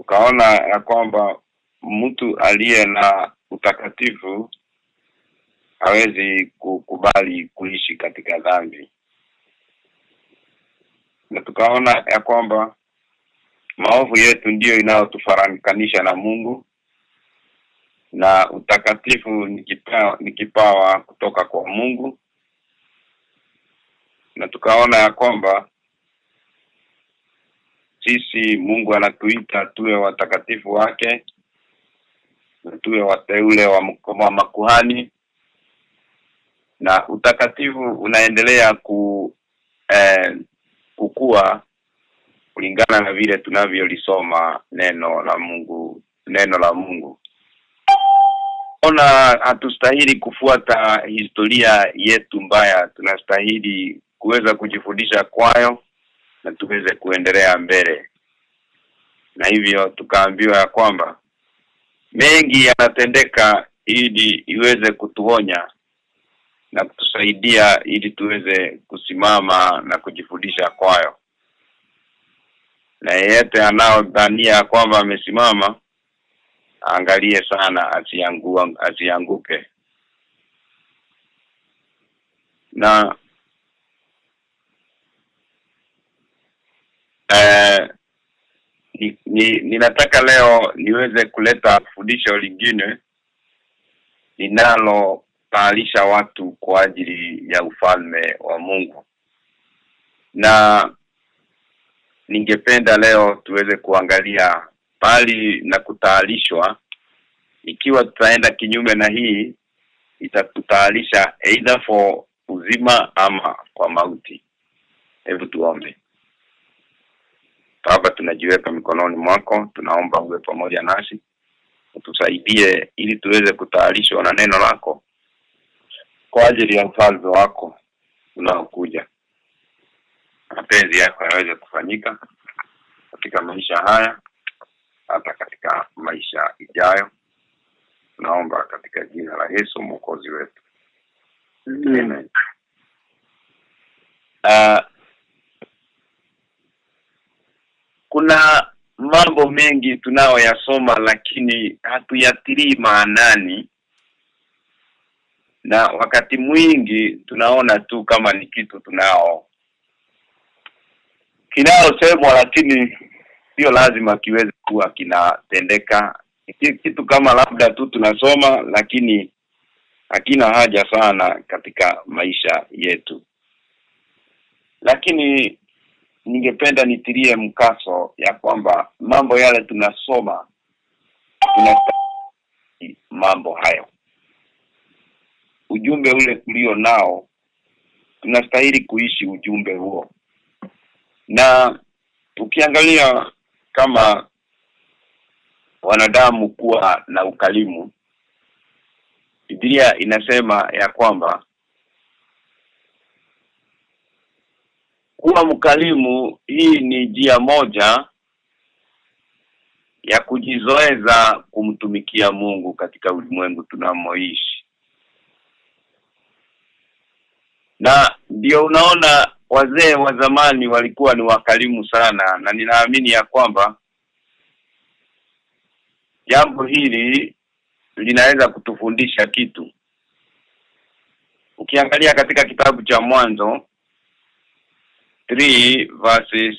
ukaona ya kwamba mtu aliye na utakatifu hawezi kukubali kuishi katika dhambi. Na tukaona ya kwamba maovu yetu ndiyo inayotufaranikanisha na Mungu na utakatifu ni kipawa, ni kipawa kutoka kwa Mungu. Na tukaona ya kwamba sisi Mungu anatuita tuwe watakatifu wake na tuwe wateule wa, wa makuhani. Na utakatifu unaendelea ku eh, kukua kulingana na vile tunavyolisoma neno la Mungu neno la Mungu. Ona hatustahili kufuata historia yetu mbaya tunastahili kuweza kujifundisha kwayo na tuweze kuendelea mbele. Na hivyo tukaambiwa ya kwamba mengi yanatendeka ili iweze kutuonya na kutusaidia ili tuweze kusimama na kujifundisha kwayo. Na yeyote anaodhania kwamba amesimama angalie sana asiangu, asianguke. Na eh, ni, ni, ninataka leo niweze kuleta fundisho lingine linalo taalisha watu kwa ajili ya ufalme wa Mungu. Na ningependa leo tuweze kuangalia bali na kutaalishwa. Ikiwa tutaenda kinyume na hii itatutaalisha either for uzima ama kwa mauti. Hebu tuombe Baba tunajiweka mikononi mwako tunaomba uwe pamoja nasi. Utusaidie ili tuweze kutayarishwa na neno lako. Kwa ajili ya ufalme wako unaokuja. Mapenzi yako yaweze kufanyika katika maisha haya hata katika maisha ijayo. Tunaomba katika jina la Yesu mwokozi wetu. Amen. Uh, kuna mambo mengi tunayoyasoma lakini hatuyatilii maanani. Na wakati mwingi tunaona tu kama ni kitu tunao. Kinayosemwa lakini sio lazima kiweze kuwa kinatendeka. Kitu kama labda tu tunasoma lakini hakina haja sana katika maisha yetu. Lakini ningependa nitilie mkaso ya kwamba mambo yale tunasoma tunastahili mambo hayo. Ujumbe ule tulio nao tunastahili kuishi ujumbe huo. Na ukiangalia kama wanadamu kuwa na ukalimu Biblia inasema ya kwamba kuwa mkalimu hii ni njia moja ya kujizoeza kumtumikia Mungu katika ulimwengu tunamoishi. Na ndio unaona wazee wa zamani walikuwa ni wakalimu sana na ninaamini ya kwamba jambo hili linaweza kutufundisha kitu. Ukiangalia katika kitabu cha mwanzo 3 verses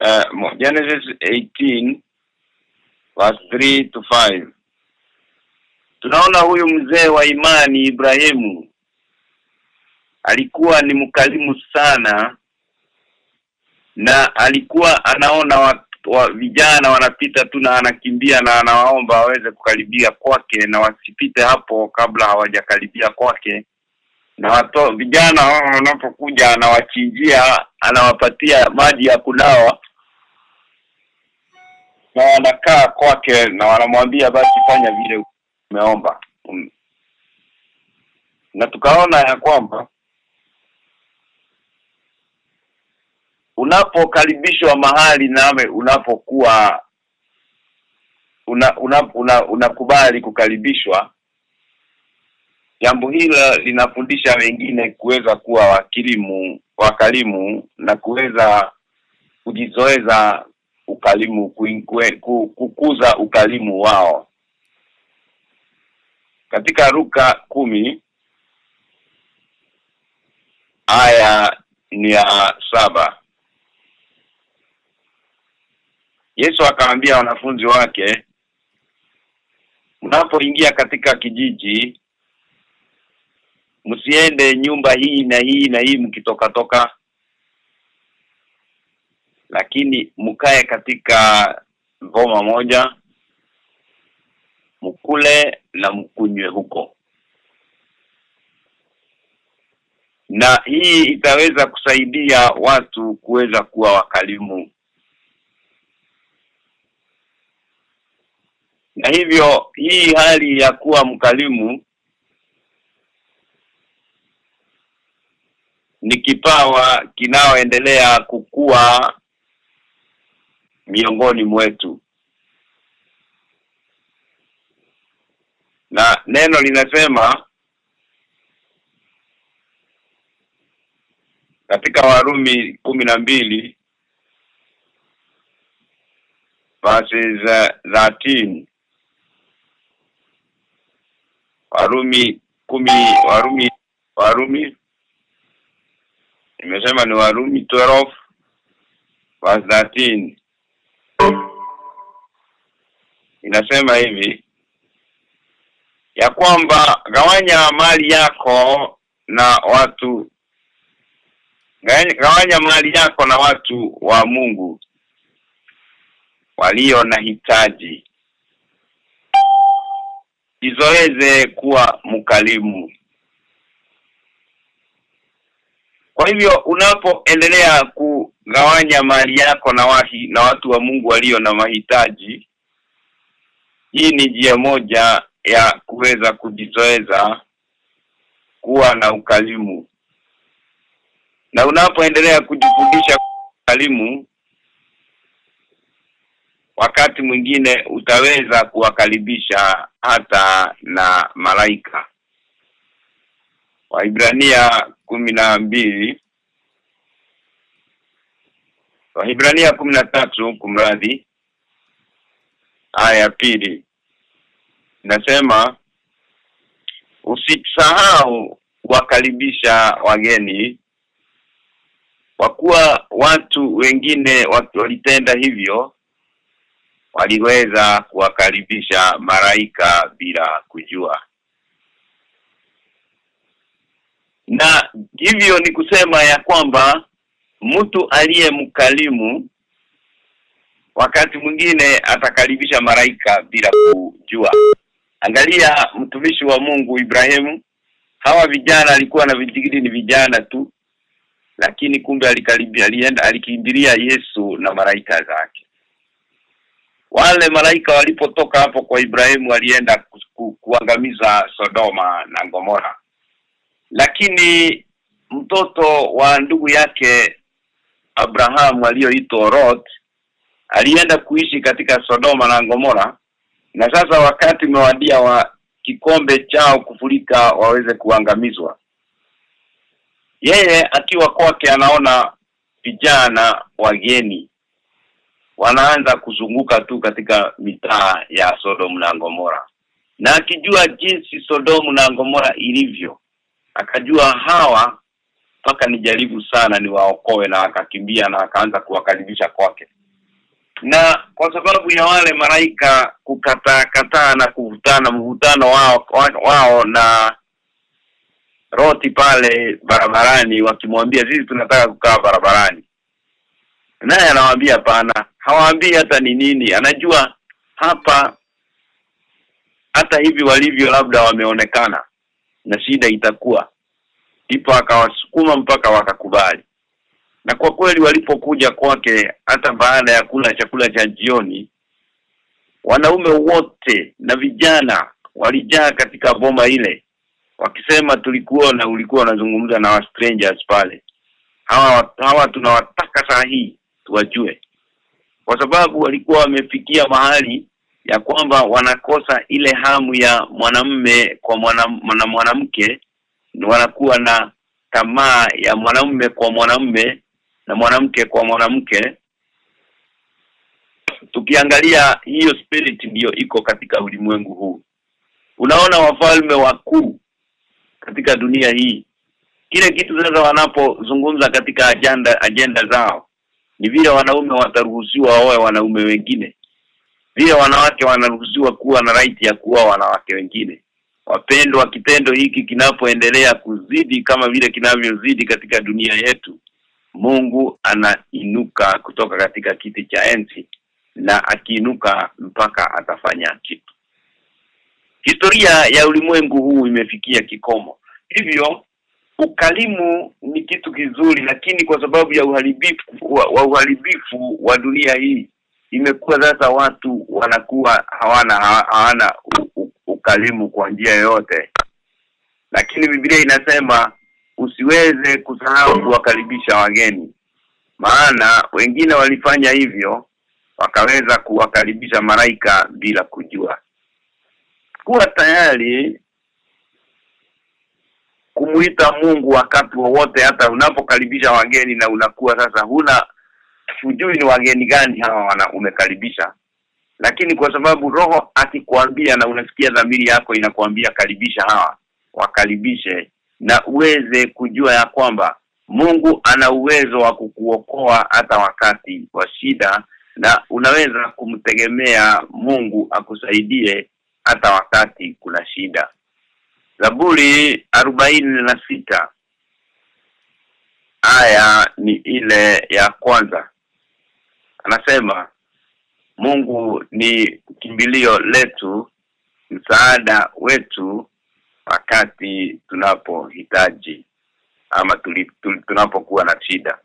uh, Genesis 18 verse 3 to 5 tunaona huyu mzee wa imani Ibrahimu alikuwa ni mkalimu sana na alikuwa anaona wa, wa, vijana wanapita tu na anakimbia na anawaomba waweze kukaribia kwake na wasipite hapo kabla hawajakaribia kwake na wato vijana wanapokuja anawachinjia anawapatia maji ya kunawa na wanakaa kwake na wanamwambia basi fanya vile umeomba um. na tukaona ya kwamba unapokaribishwa mahali nawe unapokuwa una unakubali una, una kukaribishwa jambo hilo linafundisha wengine kuweza kuwa wakilimu wakalimu na kuweza kujizoeza ukalimu kukuza ukalimu wao. Katika ruka kumi aya ni ya saba. Yesu akaambia wanafunzi wake mnapoingia katika kijiji msiende nyumba hii na hii na hii mkitoka toka. Lakini mkae katika ngoma moja mkule na mkunywe huko. Na hii itaweza kusaidia watu kuweza kuwa wakalimu na hivyo hii hali ya kuwa mkalimu ni kipawa kinaoendelea kukua miongoni mwetu. Na neno linasema katika Warumi kumi na mbili verses uh, 13 Warumi kumi Warumi Warumi nimesema ni Warumi 12 verse 13 inasema hivi ya kwamba gawanya mali yako na watu gawanya mali yako na watu wa Mungu walio na hitaji izoeze kuwa mkalimu kwa hivyo unapoendelea kugawanya mali yako na wahi na watu wa Mungu walio na mahitaji hii ni njia moja ya kuweza kujizoeza kuwa na ukalimu na unapoendelea kujifundisha ukalimu wakati mwingine utaweza kuwakaribisha hata na malaika Waibrania kumi na mbili. Waibrania kumi na tatu kumradhi. Aya ya pili. Nasema usisahau wakaribisha wageni kwa kuwa watu wengine walitenda hivyo waliweza kuwakaribisha maraika bila kujua na hivyo ni kusema ya kwamba mtu aliye mkalimu wakati mwingine atakaribisha maraika bila kujua. Angalia mtumishi wa Mungu Ibrahimu. Hawa vijana alikuwa na vijigidi ni vijana tu lakini kumbe alikaribia alienda alikimbilia Yesu na maraika zake. Wale malaika walipotoka hapo kwa Ibrahimu walienda ku, ku, kuangamiza Sodoma na Gomora lakini mtoto wa ndugu yake Abraham aliyoitwa Lot alienda kuishi katika Sodoma na Gomora. Na sasa wakati umewadia wa kikombe chao kufurika waweze kuangamizwa. Yeye akiwa kwake anaona vijana wageni wanaanza kuzunguka tu katika mitaa ya Sodom na Gomora. Na akijua jinsi Sodomu na Gomora ilivyo akajua hawa mpaka nijaribu sana niwaokoe na akakimbia na akaanza kuwakaribisha kwake. Na kwa sababu ya wale maraika kukataa kataa na kuvutana mvutano wao wao na roti pale barabarani wakimwambia sisi tunataka kukaa barabarani. Naye anawaambia pana hawaambii hata ni nini. Anajua hapa hata hivi walivyo labda wameonekana na shida itakuwa. Ndipo akawasukuma mpaka wakakubali. Na kwa kweli walipokuja kwake hata baada ya kula chakula cha jioni wanaume wote na vijana walijaa katika boma ile wakisema tulikuona ulikuwa unazungumza na wa strangers pale. Hawa hawa tunawataka saa hii tuwajue. Kwa sababu walikuwa wamefikia mahali ya kwamba wanakosa ile hamu ya mwanamme kwa mwana mwanamke wanakuwa na tamaa ya mwanamume kwa mwanamume na mwanamke kwa mwanamke. Tukiangalia hiyo spirit ndiyo iko katika ulimwengu huu. Unaona wafalme wakuu katika dunia hii. Kile kitu sasa wanapozungumza katika agenda agenda zao ni vile wanaume wataruhusiwa waoe wanaume wengine vile wanawake wanaruhusiwa kuwa na right ya kuwa wanawake wengine. Wapendwa kitendo hiki kinapoendelea kuzidi kama vile kinavyozidi katika dunia yetu Mungu anainuka kutoka katika kiti cha enzi na akiinuka mpaka atafanya kitu. Historia ya ulimwengu huu imefikia kikomo. Hivyo ukalimu ni kitu kizuri lakini kwa sababu ya uharibifu wa, wa uharibifu wa dunia hii imekuwa sasa watu wanakuwa hawana hawana ukalimu kwa njia yoyote. Lakini Biblia inasema usiweze kusahau kuwakaribisha wageni. Maana wengine walifanya hivyo wakaweza kuwakaribisha maraika bila kujua. Kuwa tayari kumuita Mungu wakati wowote hata unapokaribisha wageni na unakuwa sasa huna hujui ni wageni gani hawa wana umekaribisha. Lakini kwa sababu roho akikwambia na unasikia dhamiri yako inakwambia karibisha hawa wakaribishe na uweze kujua ya kwamba Mungu ana uwezo wa kukuokoa hata wakati wa shida na unaweza kumtegemea Mungu akusaidie hata wakati kuna shida. Zaburi arobaini na sita aya ni ile ya kwanza anasema Mungu ni kimbilio letu msaada wetu wakati tunapohitaji ama tunapokuwa na shida.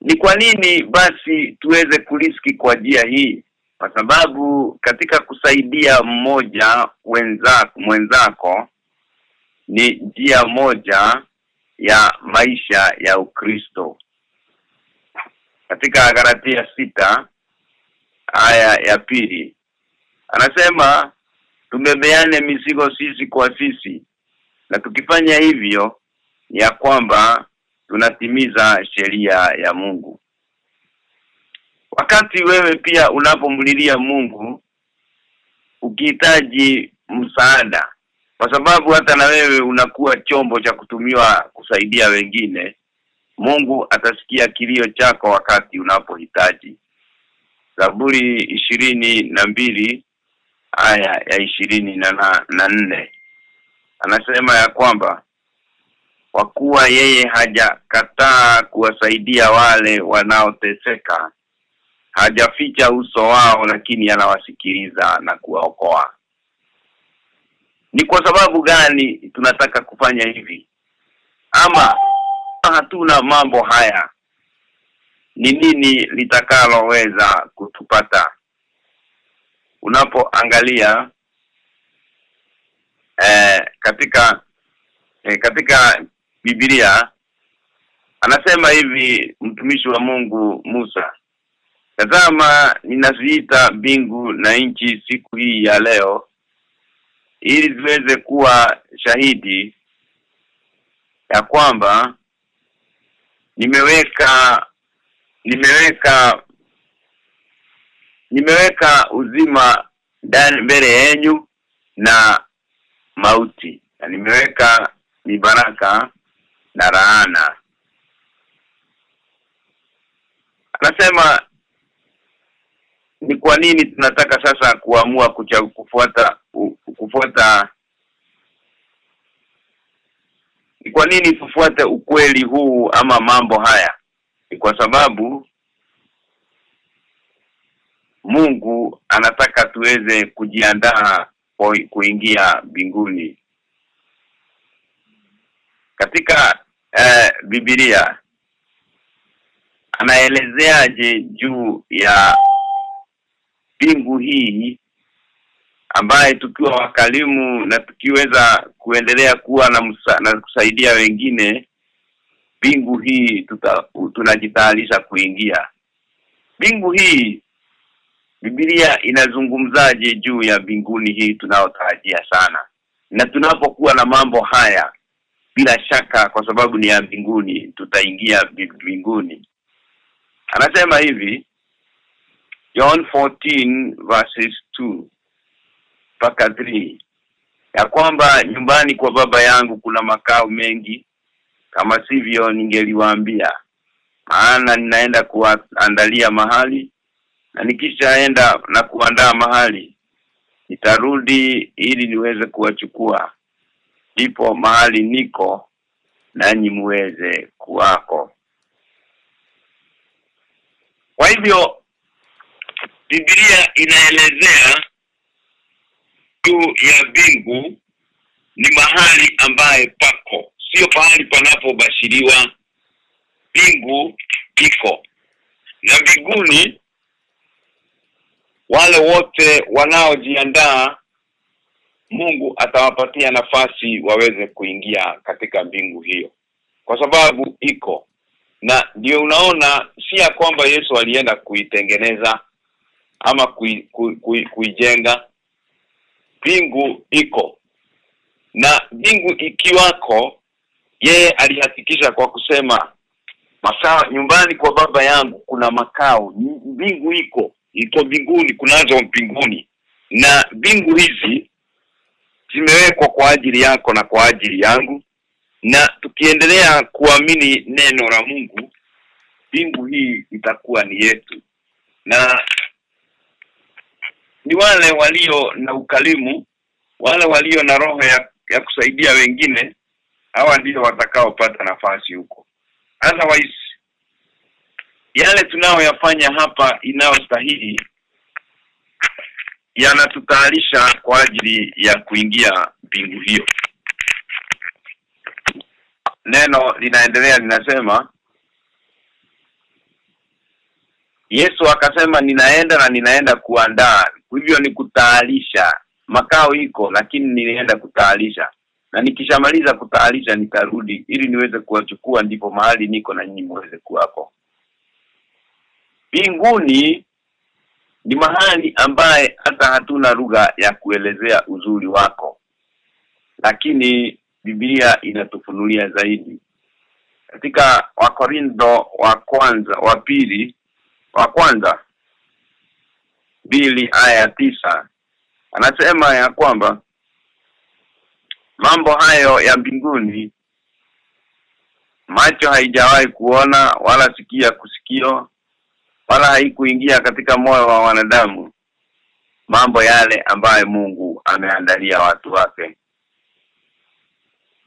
Ni kwa nini basi tuweze kuliski kwa njia hii? Kwa sababu katika kusaidia mmoja wenzako mwenzako ni njia moja ya maisha ya Ukristo katika Galatia sita aya ya pili. Anasema tumebeane mizigo sisi kwa sisi na tukifanya hivyo ya kwamba tunatimiza sheria ya Mungu. Wakati wewe pia unapomlilia Mungu ukihitaji msaada kwa sababu hata na wewe unakuwa chombo cha kutumiwa kusaidia wengine Mungu atasikia kilio chako wakati unapohitaji. Zaburi ishirini na mbili aya ya ishirini na, na, na nne. Anasema ya kwamba kwa kuwa yeye hajakataa kuwasaidia wale wanaoteseka hajaficha uso wao lakini anawasikiliza na kuwaokoa. Ni kwa sababu gani tunataka kufanya hivi? Ama hatuna mambo haya. Ni nini litakaloweza kutupata? Unapoangalia eh, katika eh, katika Biblia anasema hivi mtumishi wa Mungu Musa Tazama ninaziita mbingu na nchi siku hii ya leo ili ziweze kuwa shahidi ya kwamba nimeweka nimeweka nimeweka uzima ndani mbele yenu na mauti. Na nimeweka mibaraka na laana. Anasema ni kwa nini tunataka sasa kuamua kucha, kufuata kufuata ni kwa nini tufuate ukweli huu ama mambo haya? Ni kwa sababu Mungu anataka tuweze kujiandaa kuingia mbinguni. Katika eh, Biblia anaelezeaje juu ya mbingu hii ambaye tukiwa wakalimu na tukiweza kuendelea kuwa na, musa, na kusaidia wengine bingu hii tunajitayarisha kuingia. Bingu hii Biblia inazungumzaje juu ya binguni hii tunayotarajia sana? Na tunapokuwa na mambo haya bila shaka kwa sababu ni ya binguni tutaingia mbinguni. Anasema hivi John 14 verses 2 mpaka 3 ya kwamba nyumbani kwa baba yangu kuna makao mengi kama sivyo ningeliwaambia. Maana ninaenda kuandalia mahali na nikishaenda na kuandaa mahali nitarudi ili niweze kuwachukua. Ndipo mahali niko nanyi muweze kuwako. Kwa hivyo Biblia inaelezea juu ya mbingu ni mahali ambaye pako. Sio pahali panapobashiriwa. Mbingu iko. Na mbinguni wale wote wanaojiandaa Mungu atawapatia nafasi waweze kuingia katika mbingu hiyo. Kwa sababu iko. Na ndio unaona si ya kwamba Yesu alienda kuitengeneza ama kui, kui, kui, mbingu iko. Na bingu ikiwako yeye alihakikisha kwa kusema masaa nyumbani kwa baba yangu kuna makao. Mbingu iko. Iko mbinguni kunazo mbinguni. Na mbingu hizi zimewekwa kwa ajili yako na kwa ajili yangu. Na tukiendelea kuamini neno la Mungu bingu hii itakuwa ni yetu. Na ni wale walio na ukalimu wale walio na roho ya, ya kusaidia wengine hawa ndio watakaopata nafasi huko. Otherwise yale tunayoyafanya hapa inayostahili yanatutayarisha kwa ajili ya kuingia mbingu hiyo. Neno linaendelea linasema Yesu akasema ninaenda na ninaenda kuandaa hivyo ni kutayarisha makao iko lakini nilienda kutayarisha na nikishamaliza kutayarisha nitarudi ili niweze kuwachukua ndipo mahali niko na nyinyi muweze kuwako. Binguni ni mahali ambaye hata hatuna lugha ya kuelezea uzuri wako. Lakini Biblia inatufunulia zaidi. Katika Wakorintho wa kwanza wa pili wa kwanza mbili aya tisa. Anasema ya kwamba mambo hayo ya mbinguni macho haijawahi kuona wala sikia kusikio wala haikuingia katika moyo wa wanadamu mambo yale ambayo Mungu ameandalia watu wake.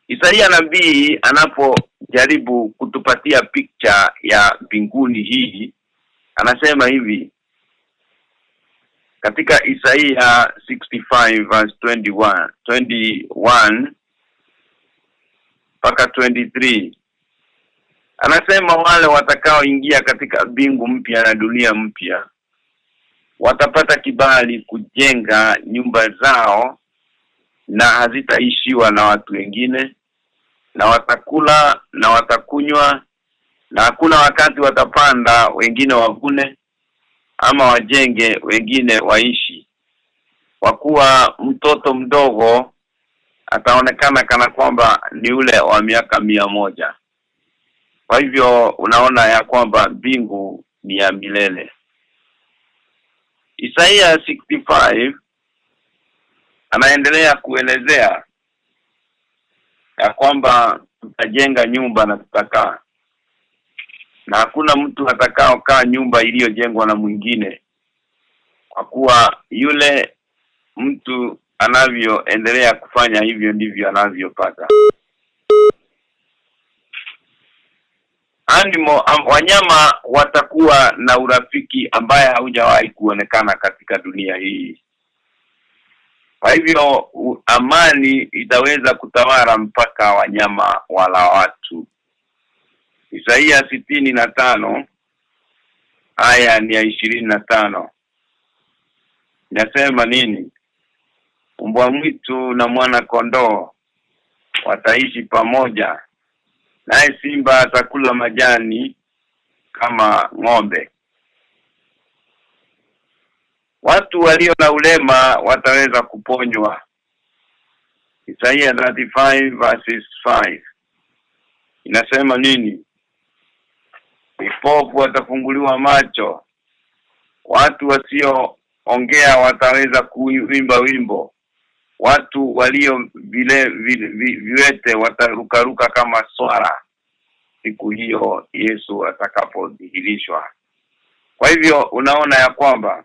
Isaia nabii anapojaribu kutupatia picha ya mbinguni hii anasema hivi katika Isaia 65 verse 21 21 mpaka 23 anasema wale watakaoingia katika bingu mpya na dunia mpya watapata kibali kujenga nyumba zao na hazitaishiwa na watu wengine na watakula na watakunywa na hakuna wakati watapanda wengine wavune ama wajenge wengine waishi. Kwa kuwa mtoto mdogo ataonekana kana kwamba ni ule wa miaka mia moja. Kwa hivyo unaona ya kwamba mbingu ni ya milele. Isaia 65 anaendelea kuelezea ya kwamba tutajenga nyumba na tutakaa na hakuna mtu atakaokaa nyumba iliyojengwa na mwingine kwa kuwa yule mtu anavyoendelea kufanya hivyo ndivyo anavyopata. Animo am, wanyama watakuwa na urafiki ambaye haujawahi kuonekana katika dunia hii. Kwa hivyo amani itaweza kutawala mpaka wanyama wala watu Isaia sitini na tano. Haya ni ya ishirini na tano. Nasema nini? Mbwa mwitu na mwana kondoo wataishi pamoja naye simba atakula majani kama ng'ombe. Watu walio na ulema wataweza kuponywa. Isaia 35 verses 5 inasema nini vipofu watafunguliwa macho. Watu wasioongea wataweza kuimba wimbo. Watu walio vile, vi, viwete watarukaruka kama swara siku hiyo Yesu atakapodhihirishwa. Kwa hivyo unaona ya kwamba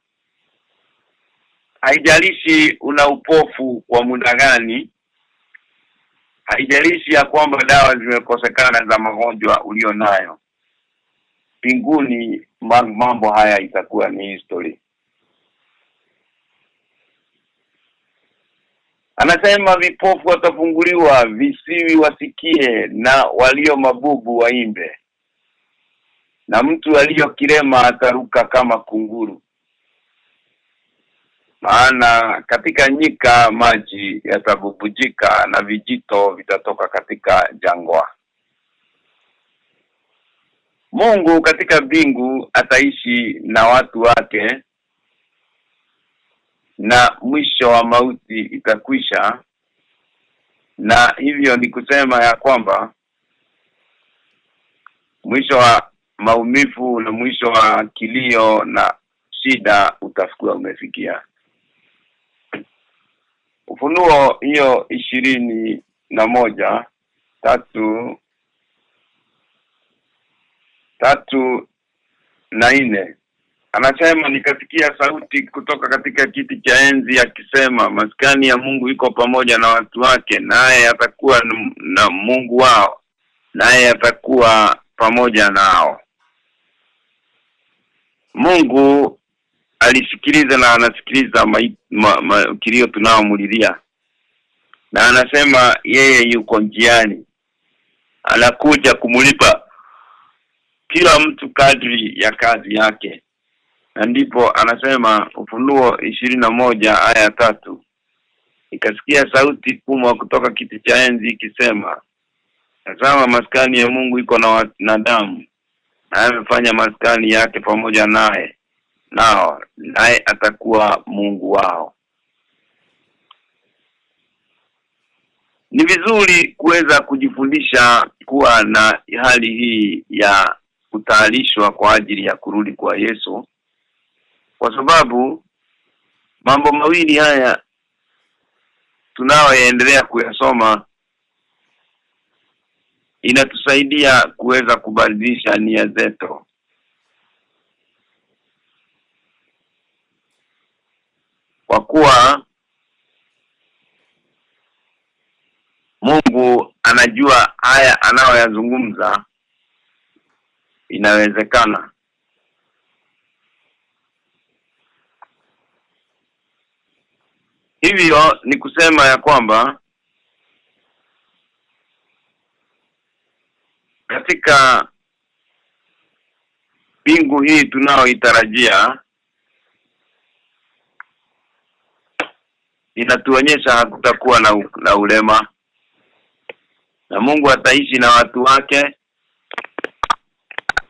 haijalishi una upofu kwa muda gani haijalishi ya kwamba dawa zimekosekana za magonjwa ulio nayo mbinguni mambo haya itakuwa ni history Anasema vipofu watafunguliwa, visiwi wasikie na walio mabubu waimbe. Na mtu aliyo kilema ataruka kama kunguru. Maana katika nyika maji yatabubujika na vijito vitatoka katika jangwa. Mungu katika bingu ataishi na watu wake na mwisho wa mauti itakwisha. Na hivyo ni kusema ya kwamba mwisho wa maumivu na mwisho wa kilio na shida utakuwa umefikia. Ufunuo hiyo ishirini na moja tatu tatu na nne. Anasema nikasikia sauti kutoka katika kiti cha enzi akisema maskani ya Mungu iko pamoja na watu wake naye atakuwa na Mungu wao naye atakuwa pamoja nao. Mungu alisikiliza na anasikiliza ma, ma, ma, kilio tunaomulilia. Na anasema yeye yuko njiani anakuja kumulipa kila mtu kadri ya kazi yake. Na ndipo anasema ufunuo na moja aya tatu. Ikasikia sauti kumwa kutoka kiti cha enzi ikisema tazama maskani ya Mungu iko na wanadamu na amefanya maskani yake pamoja naye nao naye atakuwa Mungu wao. Ni vizuri kuweza kujifundisha kuwa na hali hii ya kutayarishwa kwa ajili ya kurudi kwa Yesu. Kwa sababu mambo mawili haya tunaoendelea kuyasoma inatusaidia kuweza kubadilisha nia zetu. Kwa kuwa Mungu anajua haya anayoyazungumza inawezekana? Hivyo ni kusema ya kwamba katika bingu hii tunaoitarajia inatuonyesha hakutakuwa na, na ulema. Na Mungu ataishi na watu wake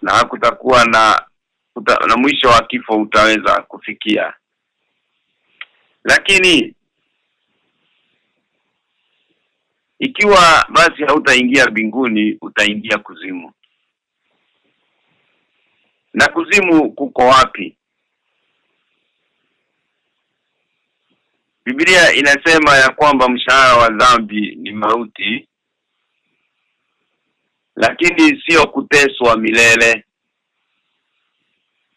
na hakutakuwa na uta, na mwisho wa kifo utaweza kufikia. Lakini ikiwa basi hautaingia binguni utaingia kuzimu. Na kuzimu kuko wapi? Biblia inasema ya kwamba mshahara wa dhambi ni mauti lakini sio kuteswa milele.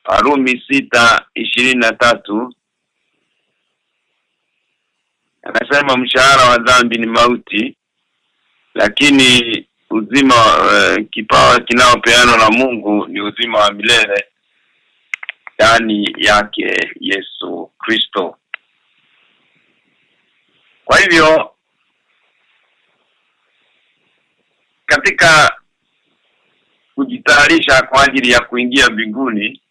Warumi sita ishirini na tatu. Anasema mshahara wa dhambi ni mauti lakini uzima uh, kipawa kinaopeanwa na Mungu ni uzima wa milele. Ndani yake Yesu Kristo. Kwa hivyo katika kujitayarisha kwa ajili ya kuingia mbinguni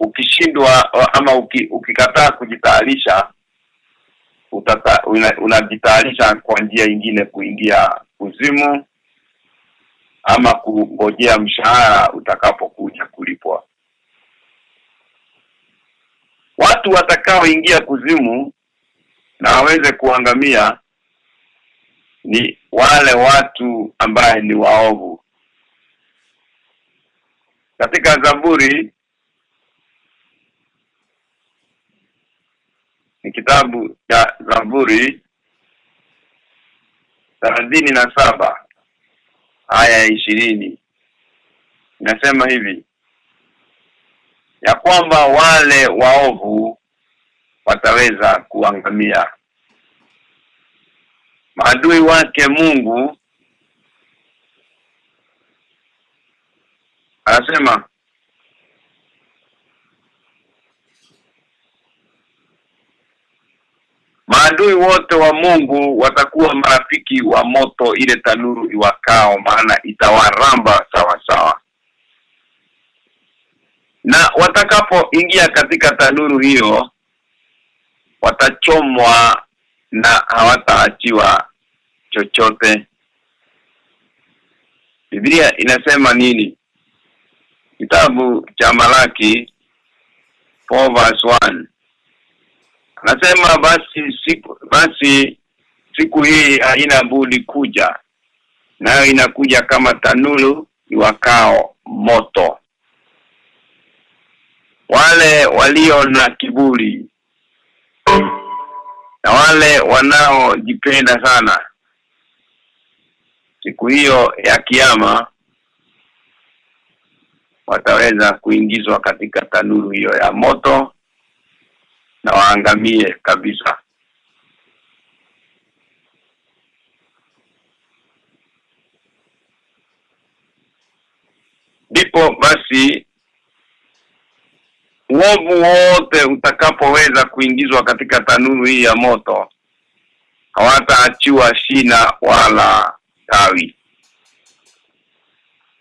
ukishindwa ama uki, ukikataa kujitayarisha unajitayarisha una kwa njia nyingine kuingia kuzimu ama kungojea mshahara utakapokuja kulipwa. Watu watakaoingia kuzimu na waweze kuangamia ni wale watu ambaye ni waovu. Katika Zaburi ni kitabu cha Zaburi thelathini na saba aya ya ishirini. Inasema hivi ya kwamba wale waovu wataweza kuangamia maadui wake Mungu anasema maadui wote wa Mungu watakuwa marafiki wa moto ile tanuru iwakao maana itawaramba sawa sawa na watakapoingia katika tanuru hiyo watachomwa na hawataachiwa chochote. Biblia inasema nini? Kitabu cha Malaki 4 verse 1 Anasema basi siku basi siku hii haina budi kuja nayo inakuja kama tanulu iwakao moto. Wale walio na kiburi na wale wanaojipenda sana siku hiyo ya kiyama wataweza kuingizwa katika tanuru hiyo ya moto na waangamie kabisa. Ndipo basi uovu wote utakapoweza kuingizwa katika tanuru hii ya moto hawataachiwa shina wala tawi.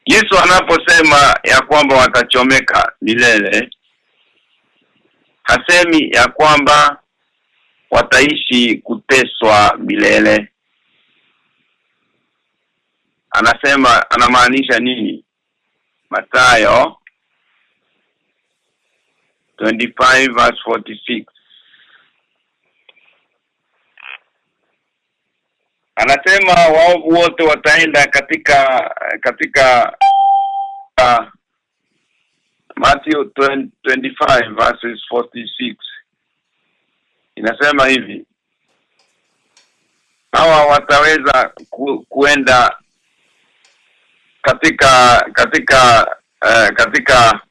Yesu anaposema ya kwamba watachomeka milele hasemi ya kwamba wataishi kuteswa milele. Anasema anamaanisha nini? Mathayo 25 verse 46 anasema waovu wote wataenda katika katika uh, Matthew 20, 25 verses 46 inasema hivi hawa wataweza ku, kuenda katika katika uh, katika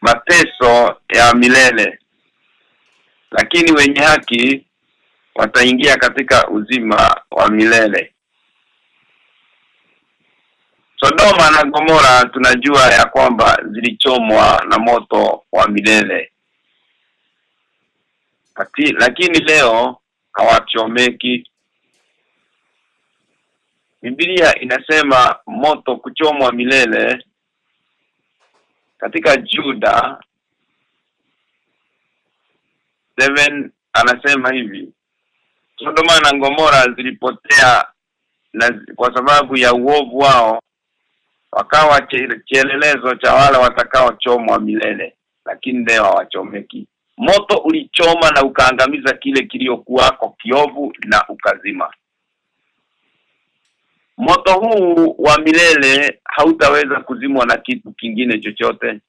mateso ya milele. Lakini wenye haki wataingia katika uzima wa milele. Sodoma na Gomora tunajua ya kwamba zilichomwa na moto wa milele. Kati, lakini leo hawachomeki Biblia inasema moto kuchomwa milele katika Juda 7 anasema hivi Sodoma na Gomora zilipotea na kwa sababu ya uovu wao wakawa kielelezo cha wale watakaochomwa milele lakini leo hawachomeki. Moto ulichoma na ukaangamiza kile kiliokuwako kiovu na ukazima moto huu wa milele hautaweza kuzimwa na kitu kingine chochote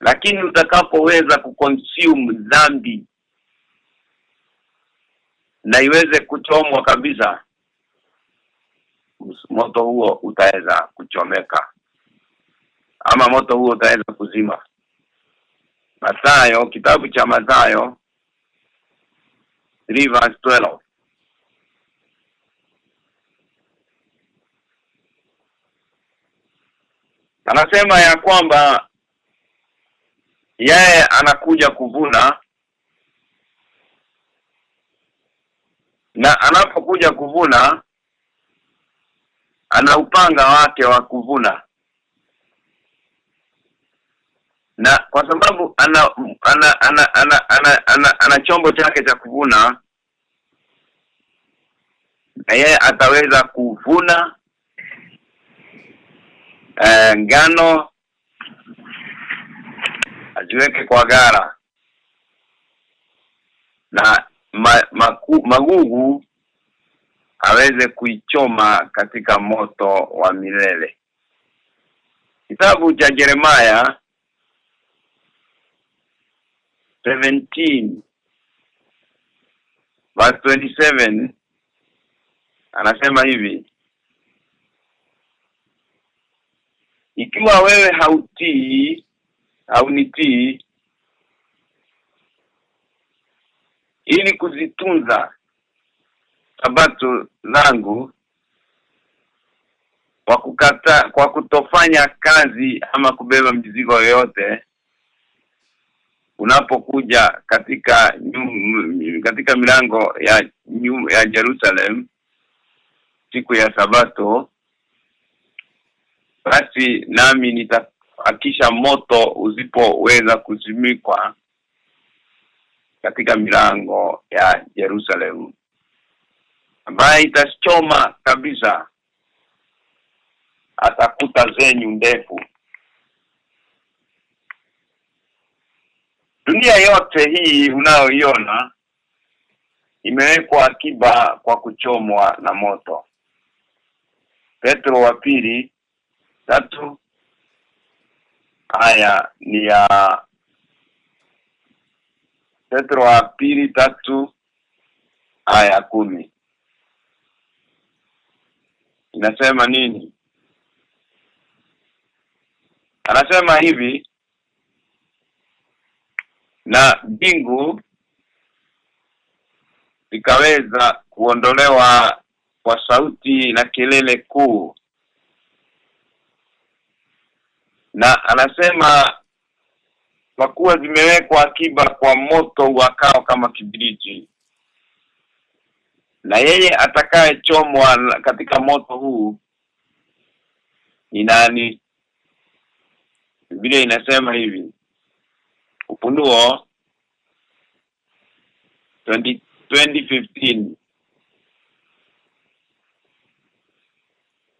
lakini utakapoweza kuconsume dhambi na iweze kuchomwa kabisa moto huo utaweza kuchomeka. Ama moto huo utaweza kuzima. Mathayo kitabu cha Mathayo 3 verse 12 Anasema ya kwamba yeye anakuja kuvuna na anapokuja kuvuna ana upanga wake wa kuvuna. Na kwa sababu ana ana ana ana ana, ana, ana chombo chake cha kuvuna na yeye ataweza kuvuna eh, ngano aziweke kwa gara. Na ma, maku, magugu aweze kuichoma katika moto wa milele. Kitabu cha Jeremiah 17 verse 27 anasema hivi ikiwa wewe hautii haunitii ili kuzitunza sabato zangu kwa kukata kwa kutofanya kazi ama kubeba mizigo yoyote unapokuja katika nyum, katika milango ya nyum, ya Jerusalem siku ya sabato basi nami nitahakisha moto usipoweza kuzimikwa katika milango ya Yerusalemu ambaye itachoma kabisa atakuta zenyu ndefu. Dunia yote hii unayoiona imewekwa akiba kwa kuchomwa na moto. Petro wa pili tatu. Haya ni ya Petro wa pili tatu. Aya kumi. Inasema nini? Anasema hivi na bingu ikaweza kuondolewa kwa sauti na kelele kuu na anasema kwa kuwa zimewekwa akiba kwa moto wakao kama kibiriti na yeye atakayechomwa katika moto huu ni nani? Biblia inasema hivi upunduo 20 2015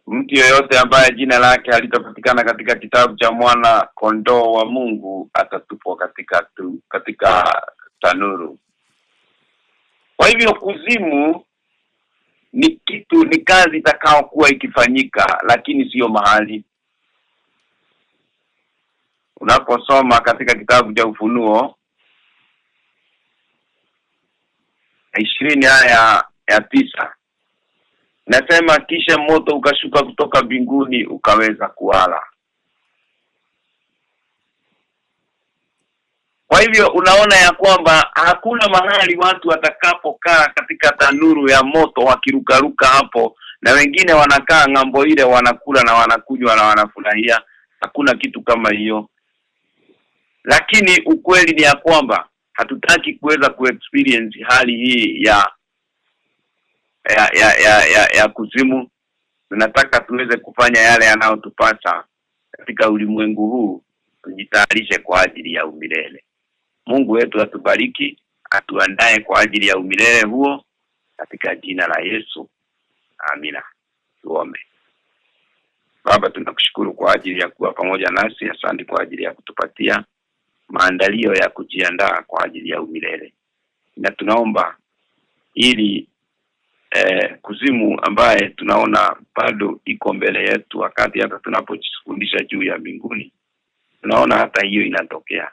Mtu yeyote ambaye jina lake halitapatikana katika kitabu cha mwana kondoo wa Mungu atatupwa katika tu, katika tanuru. Kwa hivyo kuzimu ni kitu ni kazi itakao kuwa ikifanyika lakini sio mahali unaposoma katika kitabu cha ufunuo ishirini haya ya tisa nasema kisha moto ukashuka kutoka binguni ukaweza kuwala. Kwa hivyo unaona ya kwamba hakuna mahali watu watakapokaa katika tanuru ya moto wakirukaruka hapo na wengine wanakaa ng'ambo ile wanakula na wanakunywa na wanafurahia. Hakuna kitu kama hiyo. Lakini ukweli ni ya kwamba hatutaki kuweza kuexperience hali hii ya ya ya ya, ya, ya kuzimu. Tunataka tuweze kufanya yale yanayotupasa katika ulimwengu huu tujitayarishe kwa ajili ya umilele. Mungu wetu atubariki atuandae kwa ajili ya umilele huo katika jina la Yesu. Amina. Tuombe. Baba tunakushukuru kwa ajili ya kuwa pamoja nasi. Asante kwa ajili ya kutupatia maandalio ya kujiandaa kwa ajili ya umilele. Na tunaomba ili eh, kuzimu ambaye tunaona bado iko mbele yetu wakati hata tunapojifundisha juu ya mbinguni. Tunaona hata hiyo inatokea.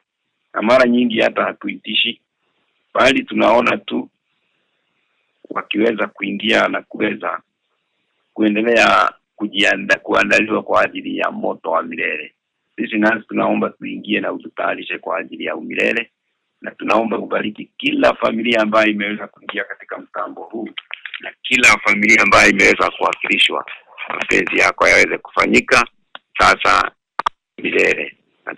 Na mara nyingi hata hatuitishi bali tunaona tu wakiweza kuingia na kuweza kuendelea kujianda kuandaliwa kwa ajili ya moto wa milele. Sisi nasi tunaomba tuingie na ututayarishe kwa ajili ya umilele na tunaomba kubariki kila familia ambayo imeweza kuingia katika mtambo huu na kila familia ambayo imeweza kuwakilishwa mapenzi yako yaweze kufanyika sasa milele. Na